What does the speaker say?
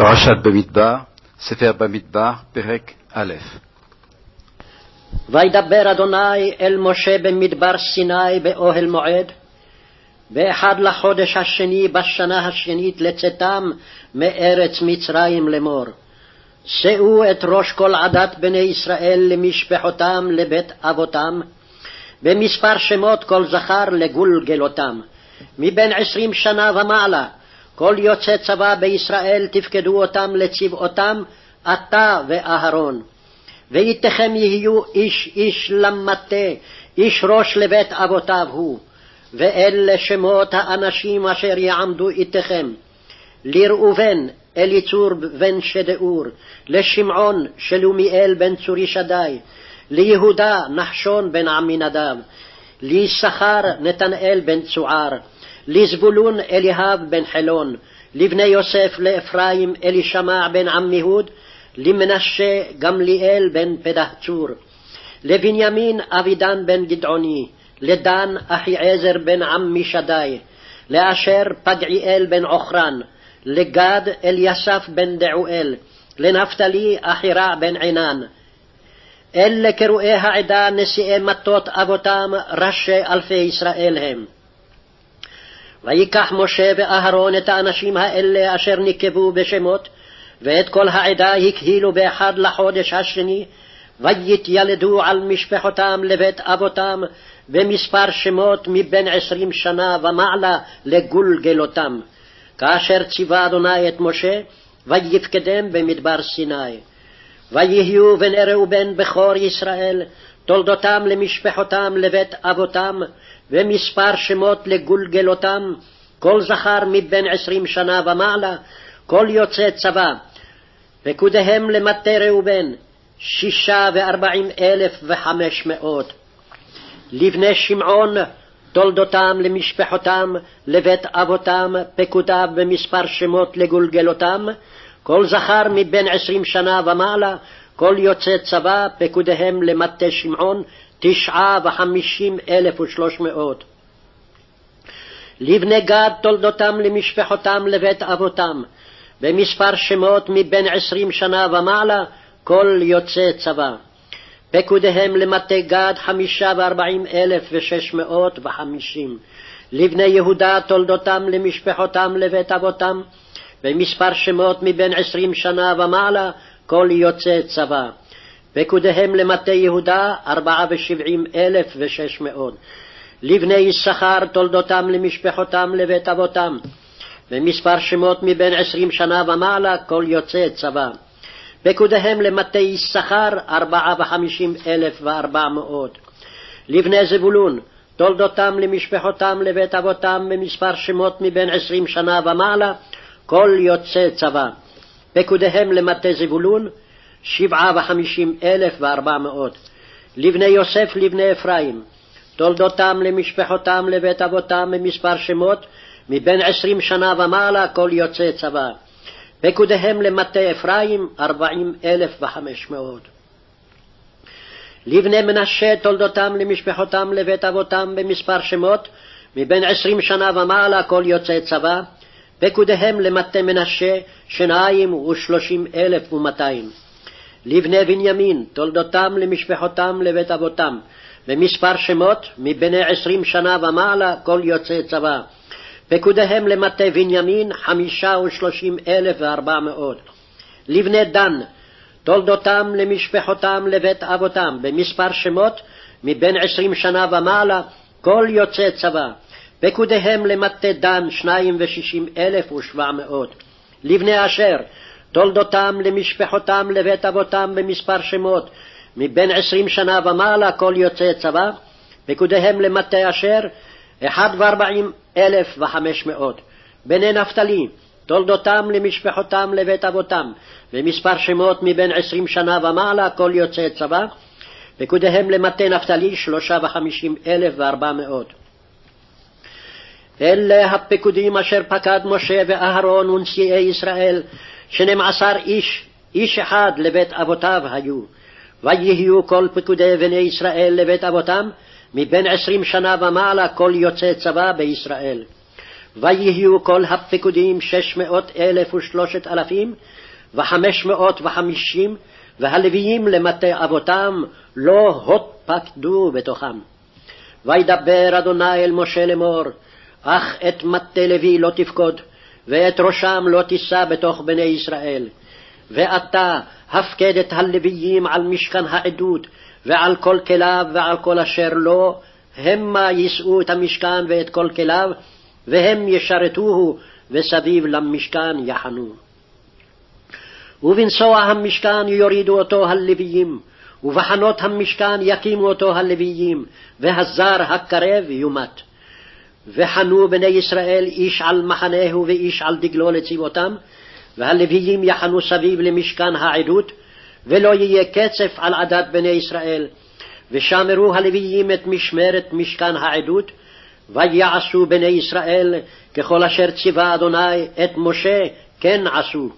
פרשת במדבר, ספר במדבר, פרק א' וידבר אדוני אל משה במדבר סיני באוהל מועד, באחד לחודש השני בשנה השנית לצאתם מארץ מצרים לאמור. שאו את ראש כל עדת בני ישראל למשפחותם לבית אבותם, במספר שמות כל זכר לגולגלותם, מבין עשרים שנה ומעלה, כל יוצא צבא בישראל תפקדו אותם לצבאותם, אתה ואהרון. ואיתכם יהיו איש איש למטה, איש ראש לבית אבותיו הוא. ואלה שמות האנשים אשר יעמדו איתכם. לראובן, אליצור בן שדאור, לשמעון, שלומיאל בן צורי שדי, ליהודה, נחשון בן עמינדב, ליששכר, נתנאל בן צוער, לזבולון, אליהב בן חילון, לבני יוסף, לאפרים, אלישמע בן עמיהוד, למנשה, גמליאל בן פדהצור, לבנימין, אבידן בן גדעוני, לדן, אחיעזר בן עמי שדי, לאשר, פגעיאל בן עוכרן, לגד, אליסף בן דעואל, לנפתלי, אחירע בן עינן. אלה קרואי העדה, נשיאי מטות אבותם, ראשי אלפי ישראל הם. ויקח משה ואהרון את האנשים האלה אשר נקבו בשמות, ואת כל העדה הקהילו באחד לחודש השני, ויתילדו על משפחותם לבית אבותם, במספר שמות מבין עשרים שנה ומעלה לגולגלותם. כאשר ציווה אדוני את משה, ויפקדם במדבר סיני. ויהיו בני ראובן בכור ישראל, תולדותם למשפחותם לבית אבותם, ומספר שמות לגולגלותם, כל זכר מבין עשרים שנה ומעלה, כל יוצא צבא. פקודיהם למטה ראובן, שישה וארבעים אלף וחמש מאות. לבני שמעון, תולדותם למשפחותם, לבית אבותם, פקודיו במספר שמות לגולגלותם, כל זכר מבין עשרים שנה ומעלה, כל יוצא צבא, פקודיהם למטה שמעון, תשעה וחמישים אלף ושלוש מאות. לבני גד תולדותם למשפחותם לבית אבותם, במספר שמות מבין עשרים שנה ומעלה, כל יוצא צבא. פקודיהם למטה גד חמישה וארבעים אלף ושש מאות וחמישים. לבני יהודה תולדותם למשפחותם לבית אבותם, במספר שמות מבין עשרים שנה ומעלה, כל יוצא צבא. פקודיהם למטה יהודה ארבעה ושבעים אלף ושש מאות. לבני יששכר תולדותם למשפחותם לבית אבותם, במספר שמות מבין עשרים שנה ומעלה כל יוצא צבא. פקודיהם למטה יששכר ארבעה וחמישים אלף וארבע מאות. לבני זבולון תולדותם למשפחותם לבית אבותם במספר שמות מבין עשרים שנה ומעלה כל יוצא צבא. פקודיהם למטה זבולון שבעה וחמישים אלף וארבע מאות. לבני יוסף לבני אפרים, תולדותם למשפחותם לבית אבותם במספר שמות, מבין עשרים שנה ומעלה כל יוצא צבא. פקודיהם למטה אפרים ארבעים אלף וחמש מאות. לבני מנשה תולדותם למשפחותם לבית אבותם במספר שמות, מבין עשרים שנה ומעלה כל יוצא צבא, פקודיהם למטה מנשה שניים ושלושים אלף ומאתיים. לבני בנימין, תולדותם למשפחותם לבית אבותם, במספר שמות, מבני עשרים שנה ומעלה, כל יוצא צבא. פקודיהם למטה בנימין, חמישה ושלושים אלף וארבע מאות. לבני דן, תולדותם למשפחותם לבית אבותם, במספר שמות, מבין עשרים שנה ומעלה, כל יוצא צבא. פקודיהם למטה דן, שניים ושישים אלף ושבע מאות. לבני אשר, תולדותם למשפחותם לבית אבותם במספר שמות, מבין עשרים שנה ומעלה כל יוצאי צבא, פקודיהם למטה אשר, אחד וארבעים אלף וחמש מאות. בני נפתלי, תולדותם למשפחותם לבית אבותם, במספר שמות מבין עשרים שנה ומעלה כל יוצאי צבא, פקודיהם למטה נפתלי שלושה וחמישים אלף וארבע מאות. אלה הפקודים אשר פקד משה ואהרון ונשיאי ישראל, שנים עשר איש, איש אחד לבית אבותיו היו. ויהיו כל פקודי בני ישראל לבית אבותם, מבין עשרים שנה ומעלה כל יוצא צבא בישראל. ויהיו כל הפקודים שש מאות אלף ושלושת אלפים, וחמש מאות וחמישים, והלוויים למטה אבותם לא הותפקדו בתוכם. וידבר אדוני אל משה לאמור, אך את מטה לוי לא תפקוד, ואת ראשם לא תישא בתוך בני ישראל. ואתה הפקד את הלוויים על משכן העדות, ועל כל כליו ועל כל אשר לו, המה יישאו את המשכן ואת כל כליו, והם ישרתוהו, וסביב למשכן יחנו. ובנסוע המשכן יורידו אותו הלוויים, ובחנות המשכן יקימו אותו הלוויים, והזר הקרב יומת. וחנו בני ישראל איש על מחנהו ואיש על דגלו לצבאותם, והלוויים יחנו סביב למשכן העדות, ולא יהיה קצף על עדת בני ישראל. ושמרו הלוויים את משמרת משכן העדות, ויעשו בני ישראל ככל אשר ציווה אדוני את משה, כן עשו.